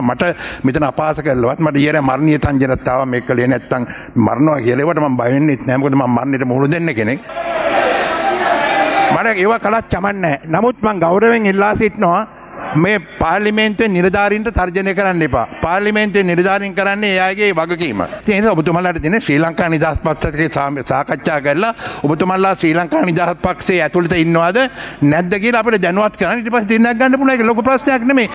මට මෙතන අපාස කළවත් මට ඊයර මරණීය තංජනත් ආවා මේක කළේ නැත්තම් මරනවා කියලා ඒවට මම බය වෙන්නෙත් නෑ මොකද මම මරණයට මුහුණ දෙන්න කෙනෙක් මට ඒව කළත් කමන්නේ නැහැ නමුත් මම ගෞරවයෙන් ඉල්ලා සිටිනවා මේ පාර්ලිමේන්තුවේ නිලධාරීන්ට තර්ජනය කරන්න එපා. පාර්ලිමේන්තුවේ නිලධාරීන් කරන්නේ එයාගේ වගකීම. ඒ නිසා ඔබතුමාලාට දෙන ශ්‍රී ලංකා නිදහස් පක්ෂයේ සාකච්ඡා කරලා ඔබතුමාලා ශ්‍රී ලංකා නිදහස් පක්ෂයේ ඇතුළත ඉන්නවද නැද්ද කියලා අපිට දැනුවත් කරන්න ඊට පස්සේ දිනයක් ගන්න පුළුවන් ඒක ලොකු ප්‍රශ්නයක් නෙමෙයි.